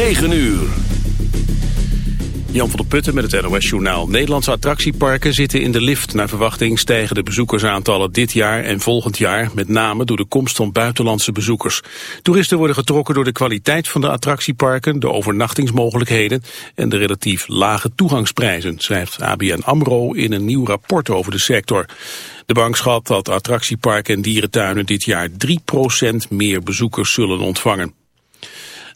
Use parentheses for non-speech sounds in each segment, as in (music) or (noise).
9 uur. Jan van der Putten met het NOS-journaal. Nederlandse attractieparken zitten in de lift. Naar verwachting stijgen de bezoekersaantallen dit jaar en volgend jaar... met name door de komst van buitenlandse bezoekers. Toeristen worden getrokken door de kwaliteit van de attractieparken... de overnachtingsmogelijkheden en de relatief lage toegangsprijzen... schrijft ABN AMRO in een nieuw rapport over de sector. De bank schat dat attractieparken en dierentuinen dit jaar 3% meer bezoekers zullen ontvangen.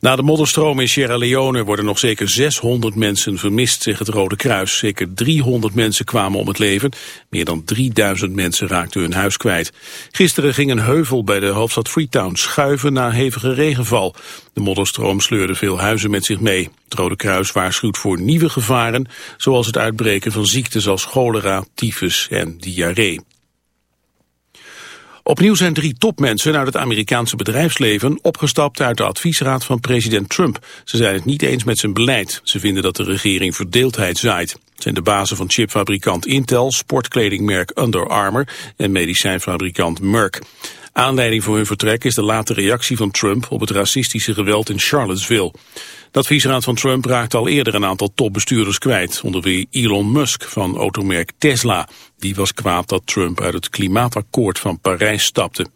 Na de modderstroom in Sierra Leone worden nog zeker 600 mensen vermist, zegt het Rode Kruis. Zeker 300 mensen kwamen om het leven. Meer dan 3000 mensen raakten hun huis kwijt. Gisteren ging een heuvel bij de hoofdstad Freetown schuiven na hevige regenval. De modderstroom sleurde veel huizen met zich mee. Het Rode Kruis waarschuwt voor nieuwe gevaren, zoals het uitbreken van ziektes als cholera, tyfus en diarree. Opnieuw zijn drie topmensen uit het Amerikaanse bedrijfsleven opgestapt uit de adviesraad van president Trump. Ze zijn het niet eens met zijn beleid. Ze vinden dat de regering verdeeldheid zaait. Zijn de bazen van chipfabrikant Intel, sportkledingmerk Under Armour en medicijnfabrikant Merck. Aanleiding voor hun vertrek is de late reactie van Trump op het racistische geweld in Charlottesville. De adviesraad van Trump raakt al eerder een aantal topbestuurders kwijt, onder wie Elon Musk van automerk Tesla. Die was kwaad dat Trump uit het klimaatakkoord van Parijs stapte.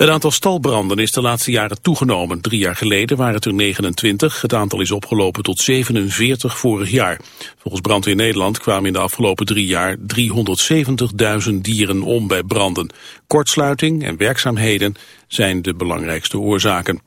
Het aantal stalbranden is de laatste jaren toegenomen. Drie jaar geleden waren het er 29. Het aantal is opgelopen tot 47 vorig jaar. Volgens Brandweer Nederland kwamen in de afgelopen drie jaar 370.000 dieren om bij branden. Kortsluiting en werkzaamheden zijn de belangrijkste oorzaken.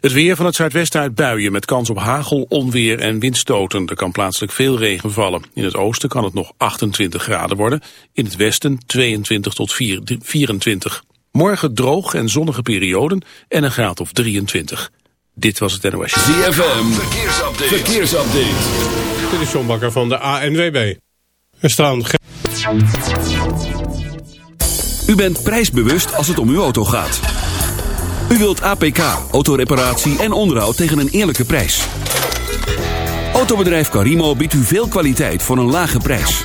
Het weer van het zuidwesten uit buien met kans op hagel, onweer en windstoten. Er kan plaatselijk veel regen vallen. In het oosten kan het nog 28 graden worden. In het westen 22 tot 24. Morgen droog en zonnige perioden en een graad of 23. Dit was het NOS. ZFM, verkeersupdate. verkeersupdate. Dit is John Bakker van de ANWB. Er staan... U bent prijsbewust als het om uw auto gaat. U wilt APK, autoreparatie en onderhoud tegen een eerlijke prijs. Autobedrijf Carimo biedt u veel kwaliteit voor een lage prijs.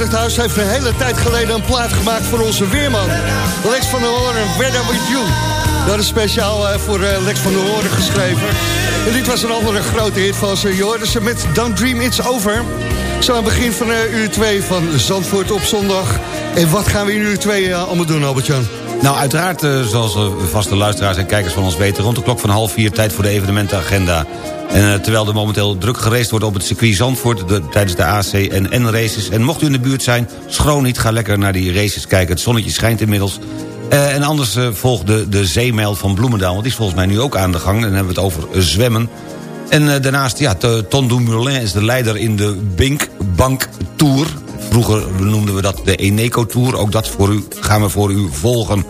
House heeft een hele tijd geleden een plaat gemaakt voor onze weerman. Lex van der Hoorn, Where With You. Dat is speciaal uh, voor uh, Lex van der Hoorn geschreven. En dit was een andere grote hit van ze. Je hoorde ze met Don't Dream It's Over. Zo aan het begin van uur 2 van Zandvoort op zondag. En wat gaan we in uur 2 allemaal doen, Albert-Jan? Nou, uiteraard, zoals vaste luisteraars en kijkers van ons weten... rond de klok van half vier tijd voor de evenementenagenda. En uh, terwijl er momenteel druk gereest wordt op het circuit Zandvoort... De, tijdens de AC en N-races. En mocht u in de buurt zijn, schroon niet, ga lekker naar die races kijken. Het zonnetje schijnt inmiddels. Uh, en anders uh, volgt de, de zeemijl van Bloemendaal... want die is volgens mij nu ook aan de gang. Dan hebben we het over zwemmen. En daarnaast, ja, Ton Dumoulin is de leider in de Bink Bank Tour. Vroeger noemden we dat de Eneco Tour. Ook dat voor u, gaan we voor u volgen.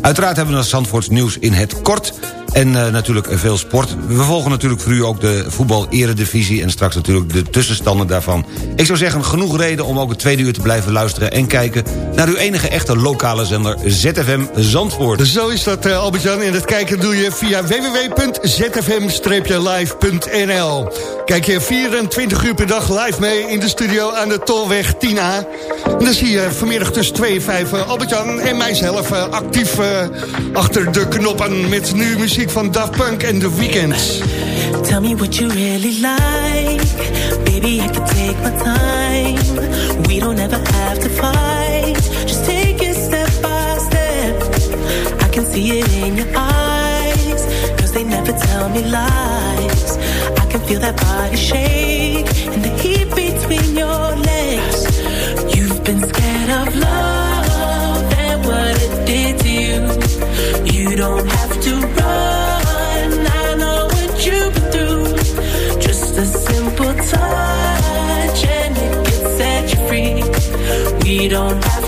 Uiteraard hebben we nog Zandvoorts nieuws in het kort... En uh, natuurlijk veel sport. We volgen natuurlijk voor u ook de voetbal-eredivisie... en straks natuurlijk de tussenstanden daarvan. Ik zou zeggen, genoeg reden om ook het tweede uur te blijven luisteren... en kijken naar uw enige echte lokale zender ZFM Zandvoort. Zo is dat, uh, Albert-Jan. En dat kijken doe je via www.zfm-live.nl. Kijk je 24 uur per dag live mee in de studio aan de Tolweg 10A. En dan zie je vanmiddag tussen 2 en 5 uh, Albert-Jan en mijzelf uh, actief achter de knoppen... met nu muziek muziek van Daft Punk en The Weeknd. Tell me what you really like. Baby, I can take my time. We don't ever have to fight. Just take it step by step. I can see it in your eyes. Cause they never tell me lies. I can feel that body shake. And the heat don't have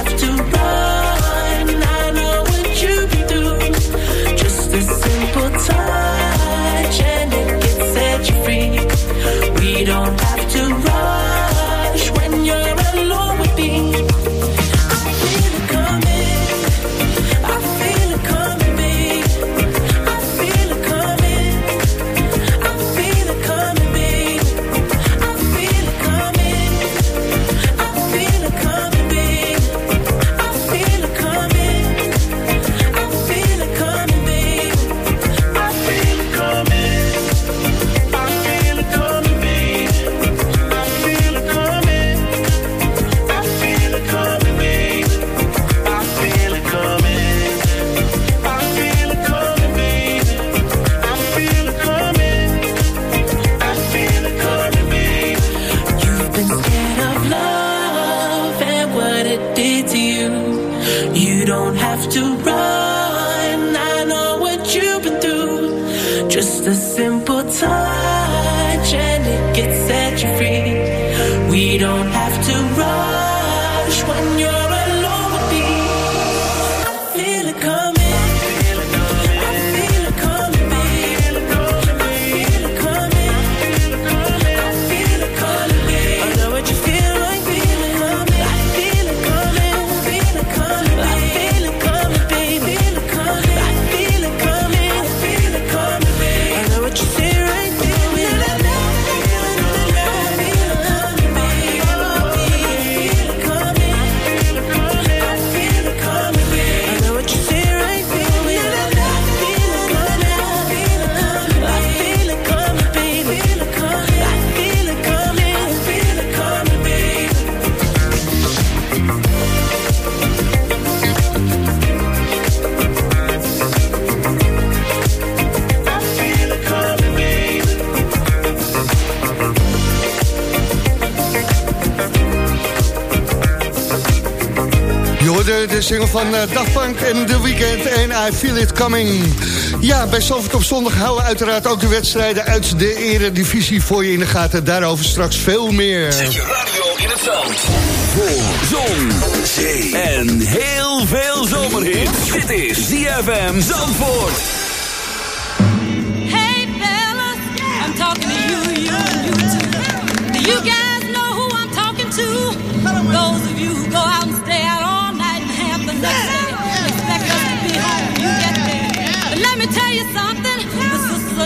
van uh, Daft Punk en The Weeknd en I Feel It Coming. Ja, bij Zalvert op zondag houden uiteraard ook de wedstrijden uit de eredivisie voor je in de gaten. Daarover straks veel meer. Je radio in het zand. Voor zon, zee en heel veel zomerhit. Dit is ZFM Zandvoort.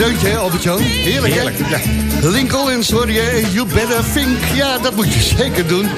deuntje, hè, Albert-Jan? Heerlijk, Heerlijk, ja. Link Collins hoor je, You Better Think. Ja, dat moet je zeker doen.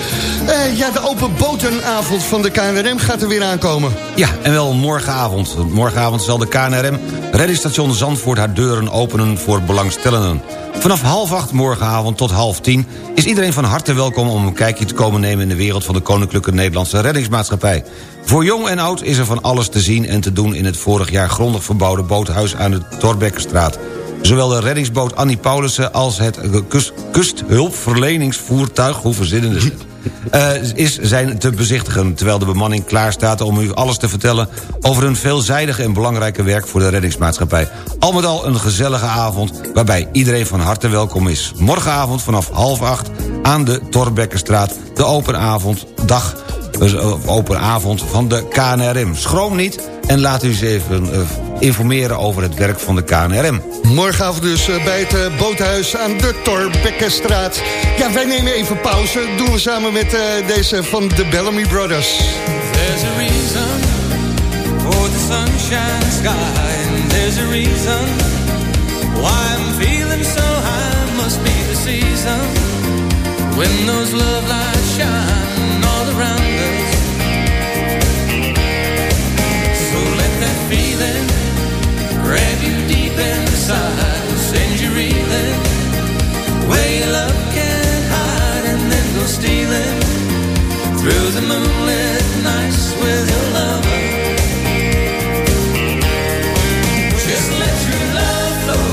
Eh, ja, de open botenavond van de KNRM gaat er weer aankomen. Ja, en wel morgenavond. Morgenavond zal de KNRM Reddingsstation Zandvoort haar deuren openen voor belangstellenden. Vanaf half acht morgenavond tot half tien is iedereen van harte welkom om een kijkje te komen nemen in de wereld van de Koninklijke Nederlandse Reddingsmaatschappij. Voor jong en oud is er van alles te zien en te doen in het vorig jaar grondig verbouwde boothuis aan de Torbekkenstraat. Zowel de reddingsboot Annie Paulussen als het kust, kusthulpverleningsvoertuig... hoe verzinnen ze (laughs) eh, is zijn te bezichtigen... terwijl de bemanning klaar staat om u alles te vertellen... over hun veelzijdige en belangrijke werk voor de reddingsmaatschappij. Al met al een gezellige avond waarbij iedereen van harte welkom is. Morgenavond vanaf half acht aan de Torbekkenstraat... de open avond, dag, eh, open avond van de KNRM. Schroom niet en laat u eens even eh, informeren over het werk van de KNRM. Morgenavond dus eh, bij het eh, boothuis aan de Torbekkenstraat. Ja, wij nemen even pauze. Doen we samen met deze van de Bellamy Brothers. There's a reason for the sunshine sky, and there's a reason why I'm feeling so high. Must be the season when those love lights shine feeling. Grab you deep inside, send you reeling. Where your love can't hide, and then go stealing. Through the moonlit nights with your lover. Just let your love flow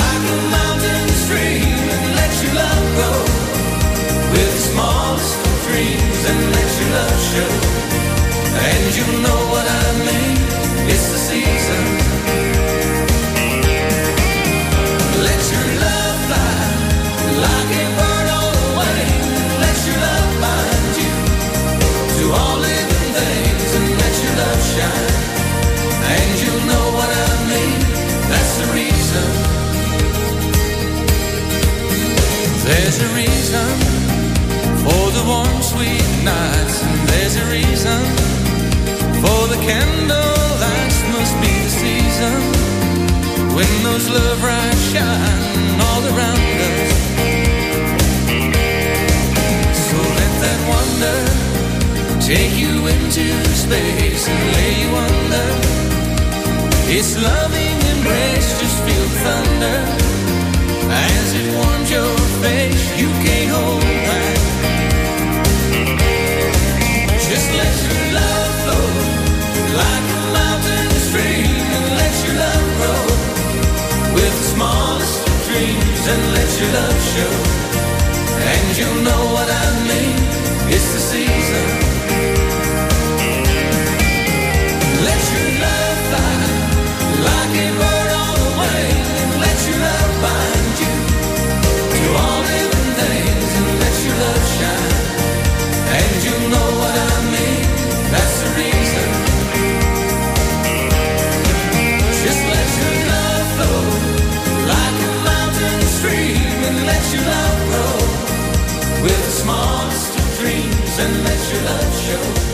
like a mountain stream, and let your love go. With the smallest dreams, and let your love show, and you know what I mean. nights. And there's a reason For the candle lights must be the season When those love rays shine all around us. So let that wonder Take you into space and lay you under. It's loving embrace, just feel thunder. As it warms your face, you can't hold your love show And you know what I mean. It's the season. Let your love fly Like it your love grow. The smallest of dreams and let your love show.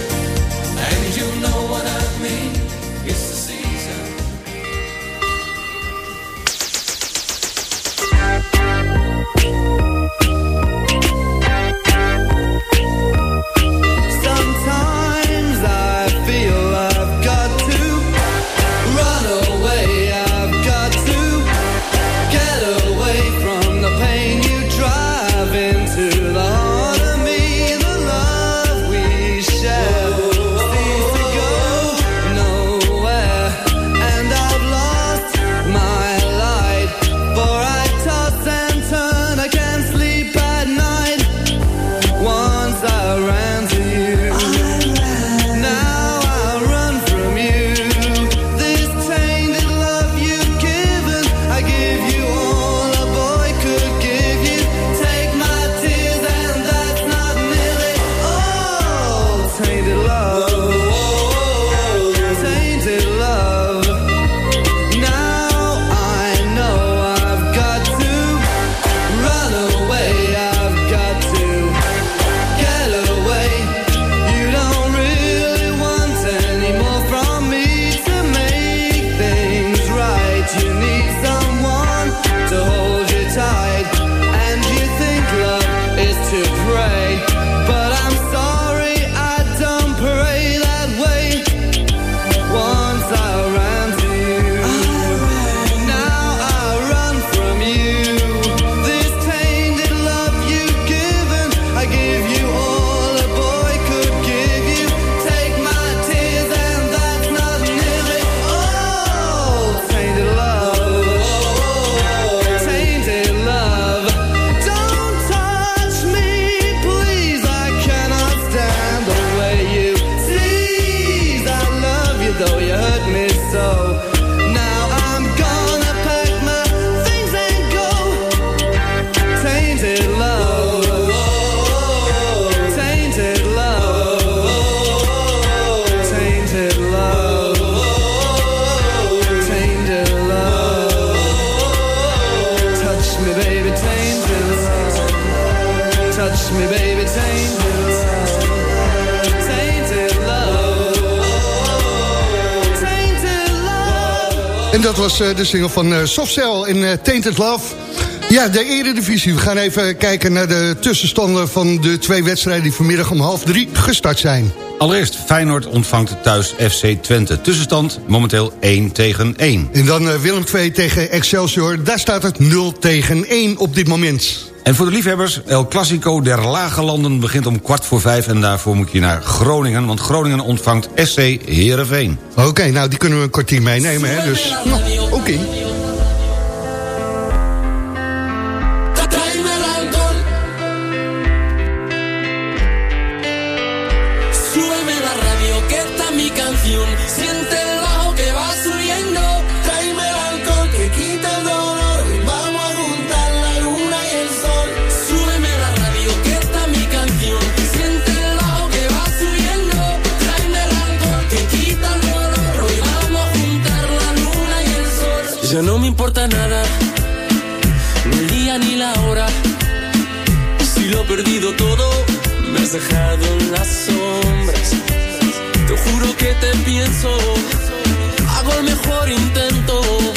dat was eh, de single van eh, Softcell in eh, Tainted Love. Ja, de eredivisie. We gaan even kijken naar de tussenstanden van de twee wedstrijden... die vanmiddag om half drie gestart zijn. Allereerst Feyenoord ontvangt thuis FC Twente. Tussenstand momenteel 1 tegen 1. En dan Willem 2 tegen Excelsior. Daar staat het 0 tegen 1 op dit moment. En voor de liefhebbers, El Clasico der Lage Landen begint om kwart voor vijf... en daarvoor moet je naar Groningen, want Groningen ontvangt SC Heerenveen. Oké, nou die kunnen we een kwartier meenemen, hè? Dus, oké. perdido todo, me has dejado en las sombras. Te juro que te pienso, hago el mejor intento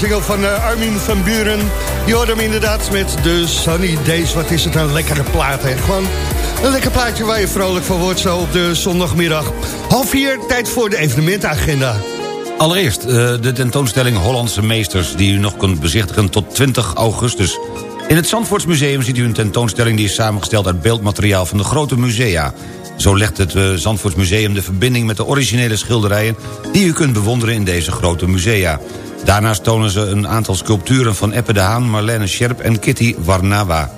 single van eh, Armin van Buren. Je hoort hem inderdaad met de Sunny Days. Wat is het een lekkere plaat, hè? Gewoon een lekker plaatje waar je vrolijk van wordt zo op de zondagmiddag. Half vier, tijd voor de evenementenagenda. Allereerst eh, de tentoonstelling Hollandse Meesters... die u nog kunt bezichtigen tot 20 augustus. In het Zandvoortsmuseum ziet u een tentoonstelling... die is samengesteld uit beeldmateriaal van de grote musea. Zo legt het uh, Zandvoortsmuseum de verbinding met de originele schilderijen... die u kunt bewonderen in deze grote musea. Daarnaast tonen ze een aantal sculpturen van Eppe de Haan... Marlene Scherp en Kitty Warnawa.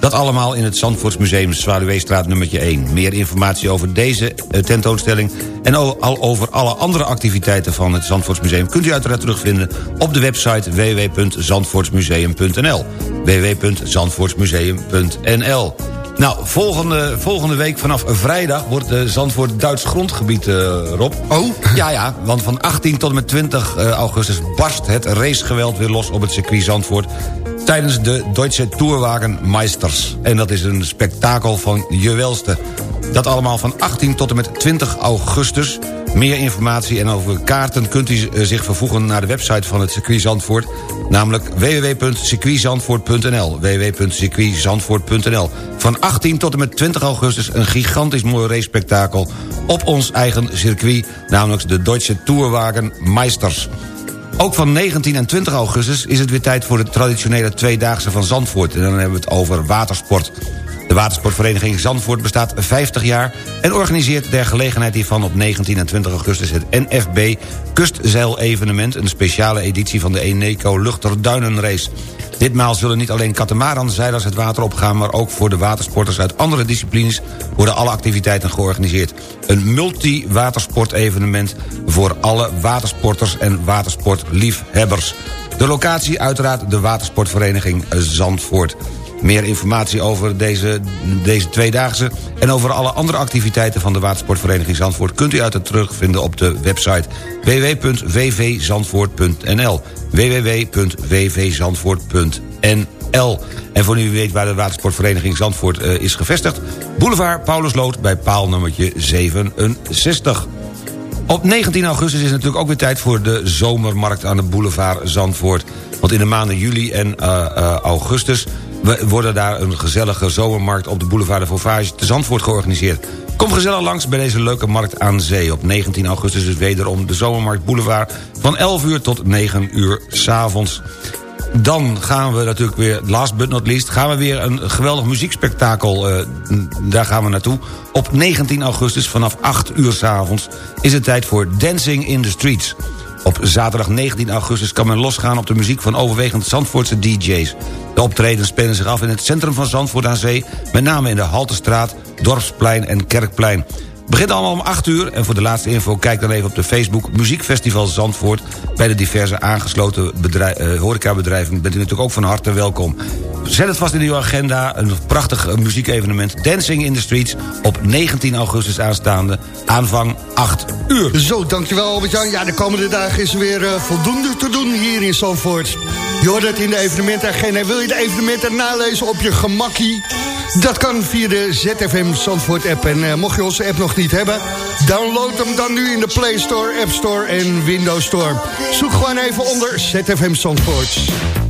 Dat allemaal in het Zandvoortsmuseum Zwaluweestraat nummertje 1. Meer informatie over deze eh, tentoonstelling... en al over alle andere activiteiten van het Zandvoortsmuseum... kunt u uiteraard terugvinden op de website www.zandvoortsmuseum.nl www.zandvoortsmuseum.nl nou, volgende, volgende week vanaf vrijdag wordt uh, Zandvoort Duits grondgebied, uh, Rob. Oh? Ja, ja, want van 18 tot en met 20 uh, augustus barst het racegeweld weer los op het circuit Zandvoort tijdens de Deutsche Tourwagen Meisters. En dat is een spektakel van je welste. Dat allemaal van 18 tot en met 20 augustus. Meer informatie en over kaarten kunt u zich vervoegen naar de website van het circuit Zandvoort. Namelijk www.circuitzandvoort.nl www.circuitzandvoort.nl Van 18 tot en met 20 augustus een gigantisch mooi race-spektakel op ons eigen circuit. Namelijk de Deutsche Tourwagen Meisters. Ook van 19 en 20 augustus is het weer tijd voor de traditionele tweedaagse van Zandvoort. En dan hebben we het over watersport. Watersportvereniging Zandvoort bestaat 50 jaar... en organiseert ter gelegenheid hiervan op 19 en 20 augustus het NFB Kustzeilevenement... een speciale editie van de Eneco Luchterduinenrace. Ditmaal zullen niet alleen katamaranzeilers het water opgaan... maar ook voor de watersporters uit andere disciplines... worden alle activiteiten georganiseerd. Een multi-watersportevenement voor alle watersporters en watersportliefhebbers. De locatie uiteraard de watersportvereniging Zandvoort. Meer informatie over deze, deze tweedaagse... en over alle andere activiteiten van de watersportvereniging Zandvoort... kunt u uiteraard terugvinden op de website www.vvzandvoort.nl www.vvzandvoort.nl En voor nu weet waar de watersportvereniging Zandvoort uh, is gevestigd... Boulevard Paulusloot bij paal nummertje 67. Op 19 augustus is natuurlijk ook weer tijd voor de zomermarkt aan de boulevard Zandvoort. Want in de maanden juli en uh, uh, augustus worden daar een gezellige zomermarkt op de boulevard de Vauvage te Zandvoort georganiseerd. Kom gezellig langs bij deze leuke markt aan zee. Op 19 augustus is wederom de Zomermarkt Boulevard... van 11 uur tot 9 uur s'avonds. Dan gaan we natuurlijk weer, last but not least... gaan we weer een geweldig muziekspektakel, uh, daar gaan we naartoe. Op 19 augustus vanaf 8 uur s'avonds is het tijd voor Dancing in the Streets. Op zaterdag 19 augustus kan men losgaan op de muziek van overwegend Zandvoortse DJ's. De optredens spelen zich af in het centrum van Zandvoort aan Zee... met name in de Haltestraat, Dorpsplein en Kerkplein. Begint allemaal om 8 uur en voor de laatste info kijk dan even op de Facebook Muziekfestival Zandvoort. Bij de diverse aangesloten uh, horecabedrijven bent u natuurlijk ook van harte welkom. Zet het vast in uw agenda, een prachtig muziekevenement Dancing in the Streets op 19 augustus aanstaande, aanvang 8 uur. Zo, dankjewel Albert-Jan. Ja, de komende dagen is er weer uh, voldoende te doen hier in Zandvoort. Je hoort het in de evenementenagenda. Wil je de evenementen nalezen op je gemakkie? Dat kan via de ZFM Zandvoort app. En mocht je onze app nog niet hebben... download hem dan nu in de Play Store, App Store en Windows Store. Zoek gewoon even onder ZFM Zandvoort.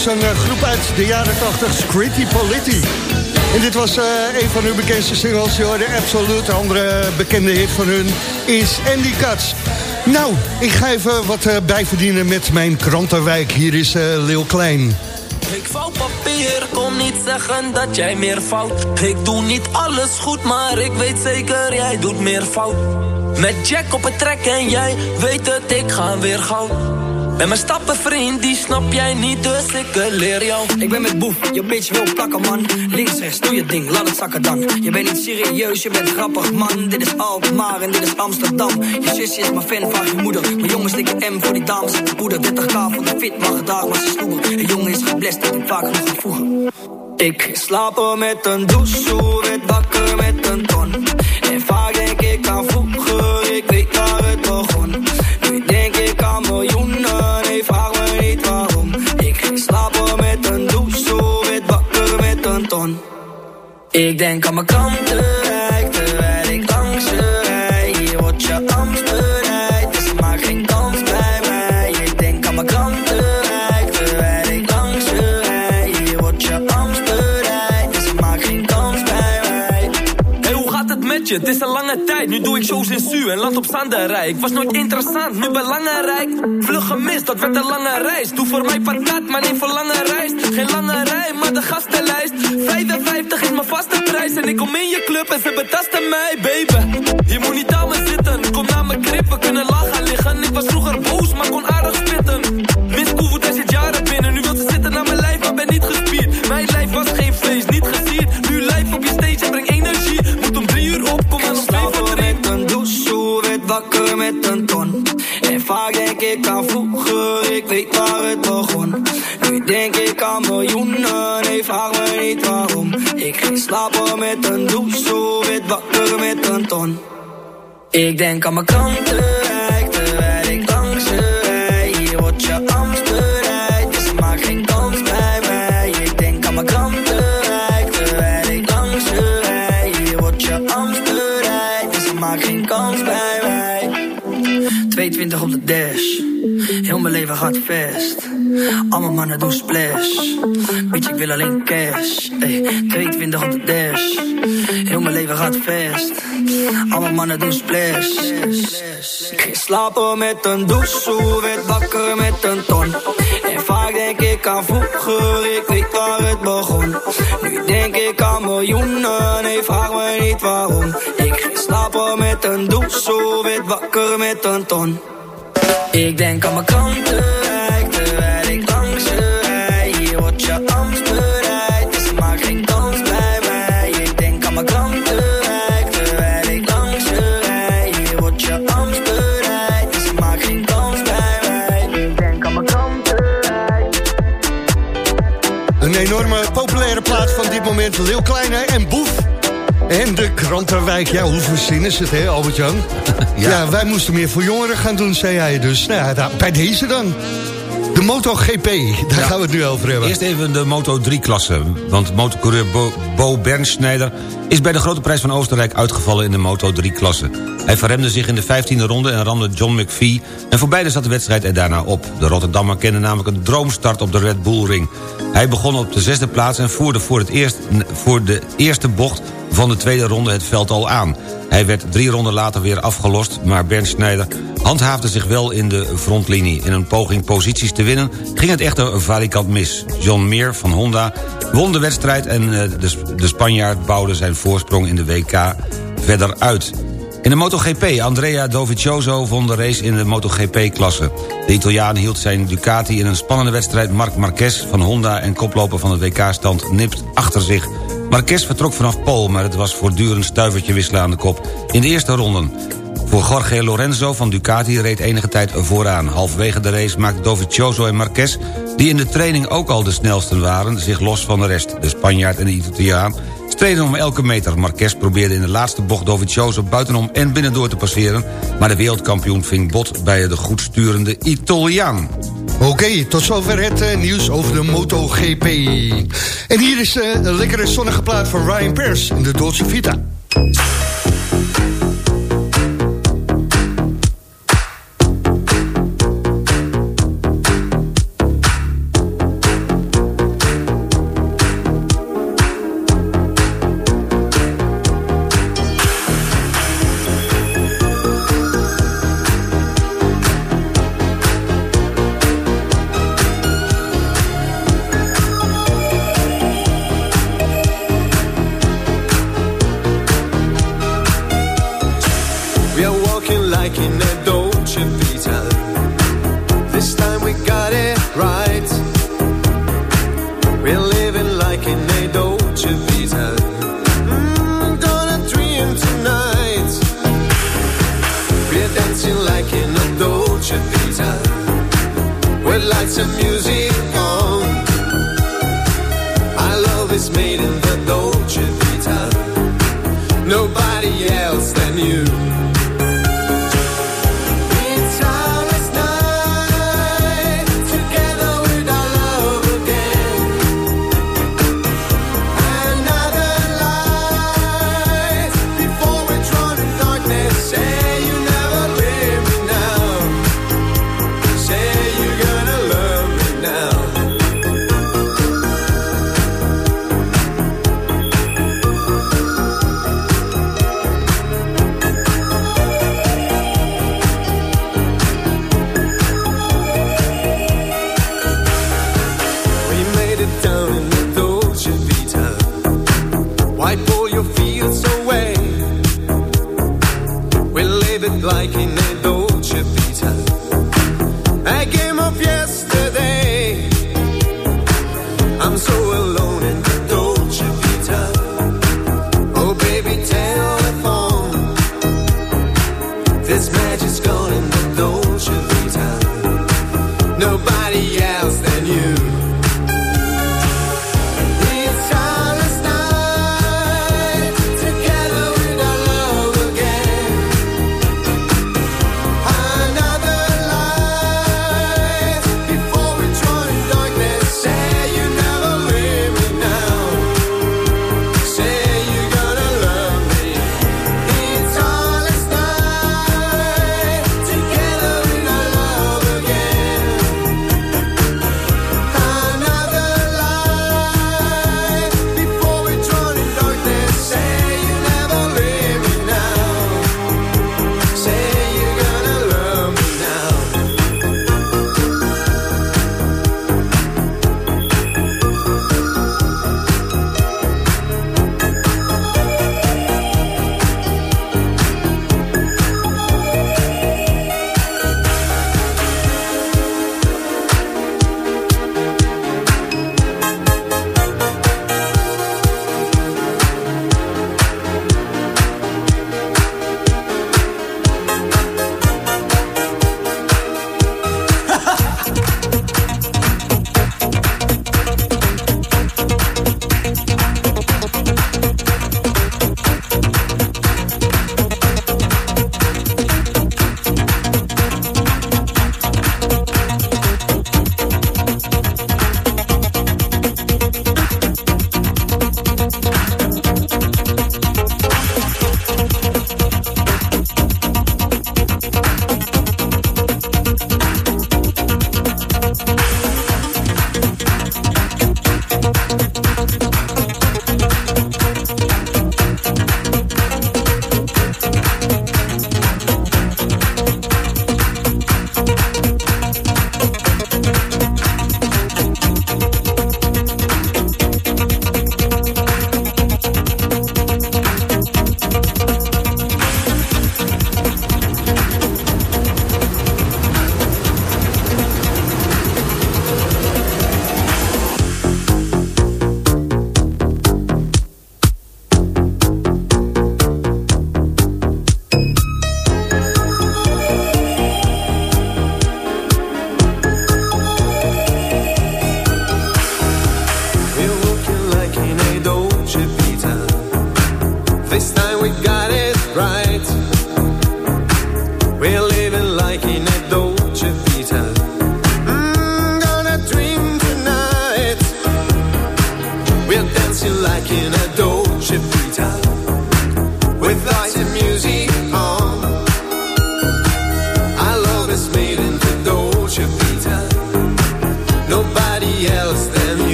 Zo'n eh, groep uit de jaren 80, Scritti Politti. En dit was eh, een van hun bekendste singles. Je hoorde Absolute, andere bekende hit van hun is Andy Katz. Nou, ik ga even wat eh, bijverdienen met mijn krantenwijk. Hier is eh Leeuw Klein. Ik vouw papier, kom niet zeggen dat jij meer fout. Ik doe niet alles goed, maar ik weet zeker jij doet meer fout. Met Jack op het trek en jij weet het, ik ga weer goud. Ben mijn stappenvriend, die snap jij niet, dus ik eh, leer jou. Ik ben met boef, je bitch wil plakken man. Links, rechts, doe je ding, laat het zakken dan. Je bent niet serieus, je bent grappig man. Dit is Alkmaar en dit is Amsterdam. Je zusje is mijn fan, vraag je moeder. Mijn jongens stikken M voor die dames in de poeder 30k voor de fit, mag gedaag maar ze sloegen. Een jongen is geblest, dat ik vaak nog ga voegen. Ik slaap met een douche, werd wakker met een ton. En vaak denk ik aan vroeger, Ik denk aan mijn krantenrijk, je? Het is een lange tijd, nu doe ik shows in Su en land op Zanderij. Ik was nooit interessant, nu belangrijk. Vlug gemist, dat werd een lange reis. Doe voor mij patat, maar niet voor lange reis. Geen lange rij, maar de gastenlijst. 55 is mijn vaste prijs en ik kom in je club en ze betasten mij, baby. Je moet niet aan me zitten, kom naar mijn crib, we kunnen gaan liggen. Ik was vroeger boos, maar kon aardig spitten. Miss Koevoet, hij zit jaren binnen, nu wil ze zitten aan mijn lijf, maar ben niet gespierd. Mijn lijf was geen feest, niet gesierd. Wakker met een ton. En vaak denk ik aan vroeger, ik weet waar het begon. Nu denk ik aan miljoenen, nee vraag me niet waarom. Ik ging slapen met een douche, werd wakker met een ton. Ik denk aan mijn krantenrijk, gaat vast. Alle mannen doen splash, bitch ik wil alleen cash. Ey, 22 op de dash, heel mijn leven gaat vast. Alle mannen doen splash. Ik slapen met een douche, werd wakker met een ton. En vaak denk ik aan vroeger, ik weet waar het begon. Nu denk ik aan miljoenen, nee vraag me niet waarom. Ik slapen met een douche, werd wakker met een ton. Ik denk aan mijn krantenrijk, terwijl ik. Hier wordt je Amsterdam, dus. Ik denk aan mijn langs je wordt je Amsterdam, dus. Ik denk aan mijn. Een enorme populaire plaat van dit moment. Leeuw Kleine en Boef. En de krantenwijk. Ja, hoe verzinnen ze het, hè, Albert-Jan? ja. wij moesten meer voor jongeren gaan doen, zei hij. Dus nou ja, bij deze dan. De MotoGP, daar gaan we het nu over hebben. Eerst even de Moto 3-klasse. Want motocoureur Bo, Bo Bernschneider is bij de Grote Prijs van Oostenrijk uitgevallen in de Moto 3-klasse. Hij verremde zich in de 15e ronde en ramde John McPhee... en voor beide zat de wedstrijd er daarna op. De Rotterdammer kende namelijk een droomstart op de Red Bull Ring. Hij begon op de zesde plaats en voerde voor, het eerst, voor de eerste bocht van de tweede ronde het veld al aan. Hij werd drie ronden later weer afgelost, maar Bernd Schneider handhaafde zich wel in de frontlinie. In een poging posities te winnen ging het echter valikant mis. John Meer van Honda won de wedstrijd en eh, de, de Spanjaard bouwde zijn voorsprong in de WK verder uit. In de MotoGP, Andrea Dovizioso won de race in de MotoGP-klasse. De Italiaan hield zijn Ducati in een spannende wedstrijd... Marc Marquez van Honda en koploper van het WK-stand nipt achter zich. Marquez vertrok vanaf Pool, maar het was voortdurend stuivertje wisselen aan de kop. In de eerste ronden. Voor Jorge Lorenzo van Ducati reed enige tijd vooraan. Halverwege de race maakten Dovizioso en Marquez... die in de training ook al de snelsten waren, zich los van de rest. De Spanjaard en de Italiaan streden om elke meter. Marquez probeerde in de laatste bocht Dovizioso buitenom en binnendoor te passeren... maar de wereldkampioen ving bot bij de goed sturende Italiaan. Oké, tot zover het eh, nieuws over de MotoGP. En hier is eh, een lekkere zonnige plaat van Ryan Pearce in de Dolce Vita. Like in a Dolce Vita With lights and music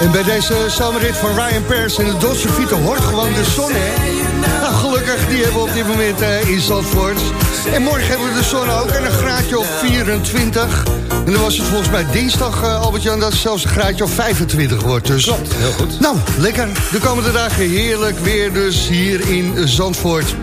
En bij deze zomerrit van Ryan Pers en de Dolce Vita hoort gewoon de zon, hè? Nou, gelukkig, die hebben we op dit moment eh, in Zandvoort. En morgen hebben we de zon ook en een graadje of 24. En dan was het volgens mij dinsdag, eh, Albert-Jan, dat het zelfs een graadje of 25 wordt. Dus. Klopt, heel goed. Nou, lekker. De komende dagen heerlijk weer dus hier in Zandvoort.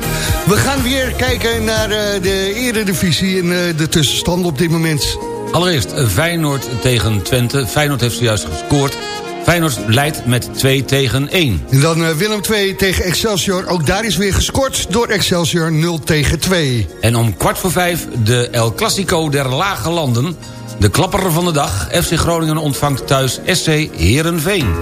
We gaan weer kijken naar eh, de eredivisie en de tussenstand op dit moment. Allereerst Feyenoord tegen Twente. Feyenoord heeft zojuist gescoord. Feyenoord leidt met 2 tegen 1. En dan eh, Willem 2 tegen Excelsior. Ook daar is weer gescoord door Excelsior 0 tegen 2. En om kwart voor vijf de El Clasico der Lage Landen. De klapper van de dag. FC Groningen ontvangt thuis SC Heerenveen.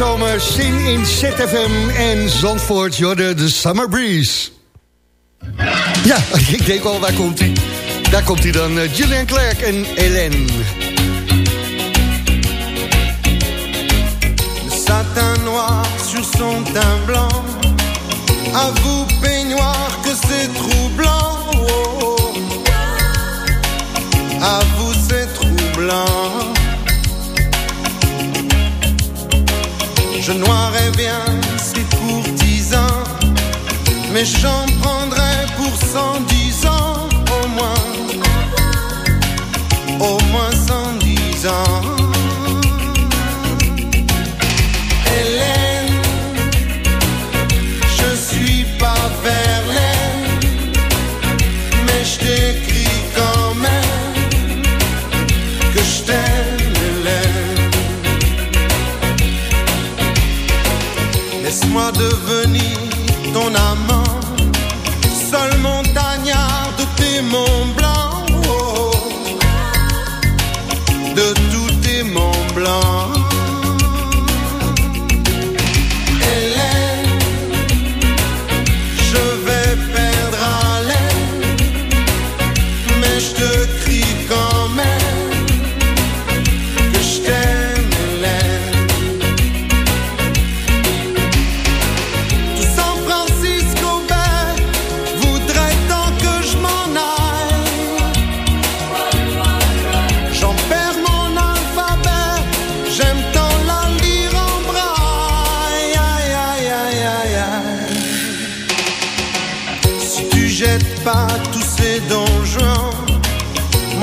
Zomer, zin in ZFM en Zandvoort. Jorden, de Summer Breeze. Ja, (laughs) ik denk al, waar komt hij? Daar komt hij dan, eh, Julian Clerk en Hélène. Satin noir sur son teint blanc. À vous, peignoir, que c'est troublant. Oh, oh. À vous, c'est troublant. Je noirais bien ces courtisans, mais j'en prendrais pour cent dix ans au moins. Au moins cent dix ans. Hélène, je Moi devenir ton âme.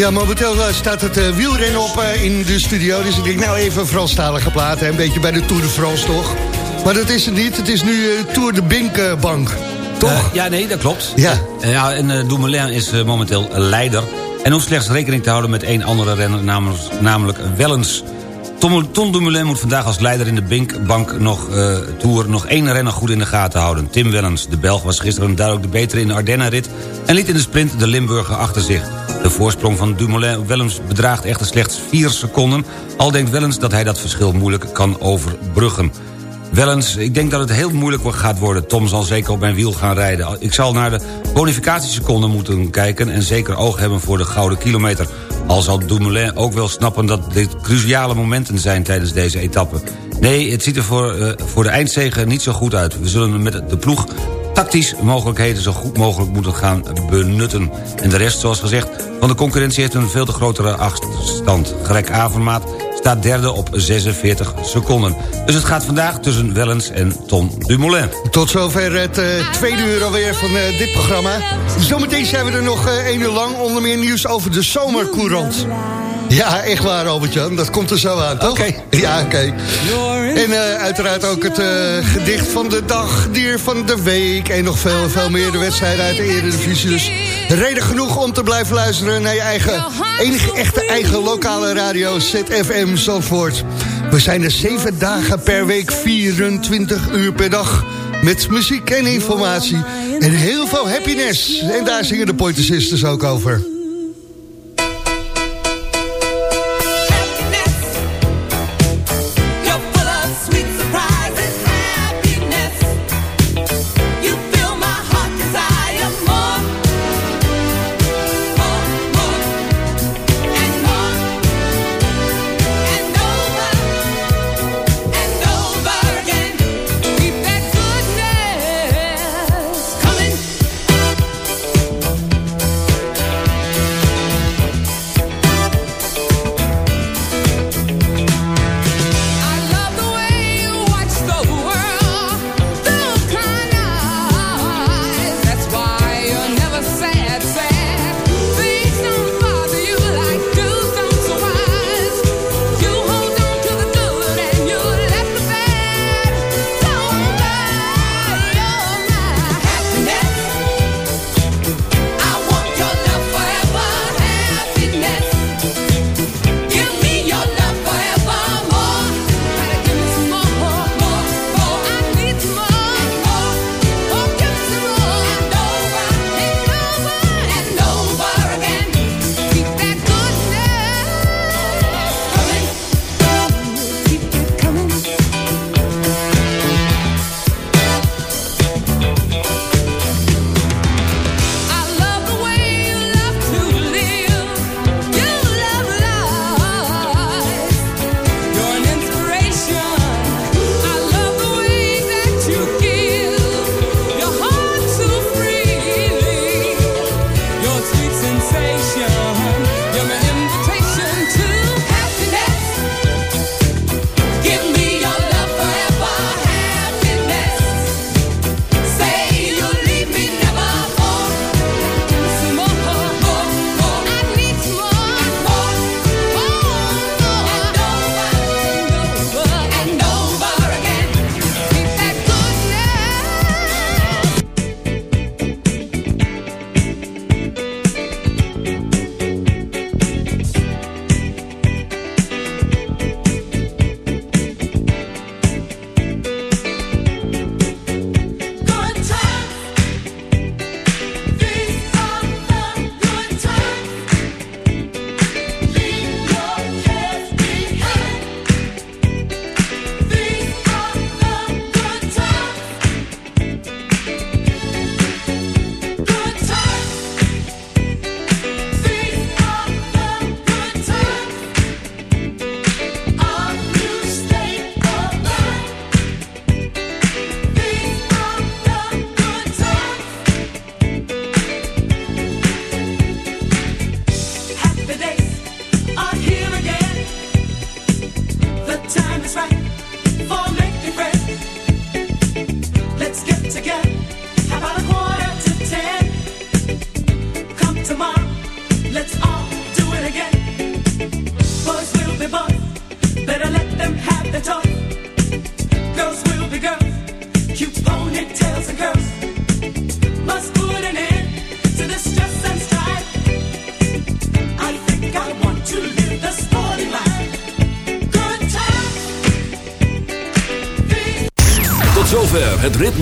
Ja, momenteel eh, staat het eh, wielrennen op eh, in de studio. Dus ik denk nou even Franstalige platen. Een beetje bij de Tour de France, toch? Maar dat is het niet. Het is nu Tour de Binkbank. Toch? Ja, nee, dat klopt. Ja. Ja en Dumoulin is momenteel leider. En hoeft slechts rekening te houden met één andere renner, namelijk, namelijk Wellens. Tom, Dumoulin moet vandaag als leider in de Binkbank nog, eh, Tour nog één renner goed in de gaten houden. Tim Wellens, de Belg, was gisteren duidelijk de betere in de Ardennenrit... en liet in de sprint de Limburger achter zich. De voorsprong van Dumoulin Wellens bedraagt echter slechts 4 seconden... al denkt Wellens dat hij dat verschil moeilijk kan overbruggen. Wellens, ik denk dat het heel moeilijk gaat worden. Tom zal zeker op mijn wiel gaan rijden. Ik zal naar de bonificatieseconden moeten kijken... en zeker oog hebben voor de gouden kilometer. Al zal Dumoulin ook wel snappen dat dit cruciale momenten zijn tijdens deze etappe. Nee, het ziet er voor, eh, voor de eindzege niet zo goed uit. We zullen met de ploeg tactisch mogelijkheden zo goed mogelijk moeten gaan benutten. En de rest, zoals gezegd, van de concurrentie heeft een veel te grotere achterstand. Greg Avermaat staat derde op 46 seconden. Dus het gaat vandaag tussen Wellens en Tom Dumoulin. Tot zover het eh, tweede uur alweer van eh, dit programma. Zometeen zijn we er nog eh één uur lang. Onder meer nieuws over de zomercourant. Ja, echt waar, Albert-Jan. Dat komt er zo aan, toch? Oké. Ja, oké. En eh, uiteraard ook het eh, gedicht van de dag, dier van de week... en nog veel, veel meer de wedstrijden uit de Eredivisie. Dus reden genoeg om te blijven luisteren naar je eigen... enige echte eigen lokale radio, ZFM Zandvoort. We zijn er zeven dagen per week, 24 uur per dag... met muziek en informatie en heel veel happiness. En daar zingen de Pointer Sisters ook over.